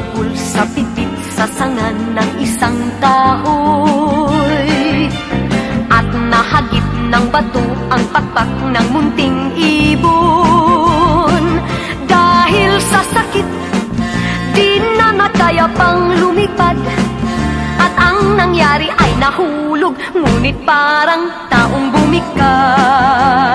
pumupul sa pitik sa sangan ng isang tao'y. At nahagit ng bato ang pakpak ng munting ibon. Dahil sa sakit, di na nakaya pang lumipad. At ang nangyari ay nahulog, ngunit parang taong bumikad.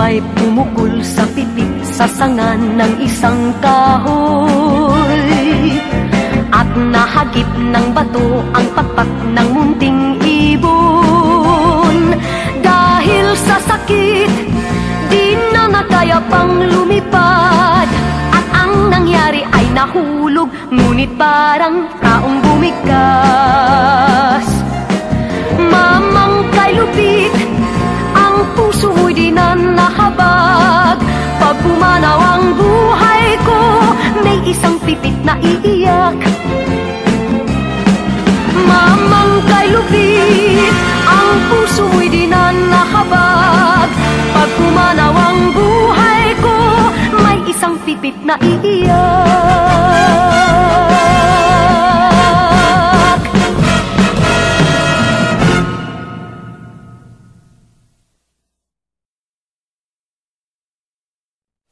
May pumukul sa pipit sa sangan ng isang kahoy. At nahagip ng bato ang pakpak ng munting ibon. Dahil sa sakit, di na nakaya pang lumipad. At ang nangyari ay nahulog, ngunit parang taong bumikas pipit na iiyak Mamang kay lupit Ang puso mo'y di na nahabag Pag pumanaw ang buhay ko May isang pipit na iiyak